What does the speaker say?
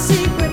secret.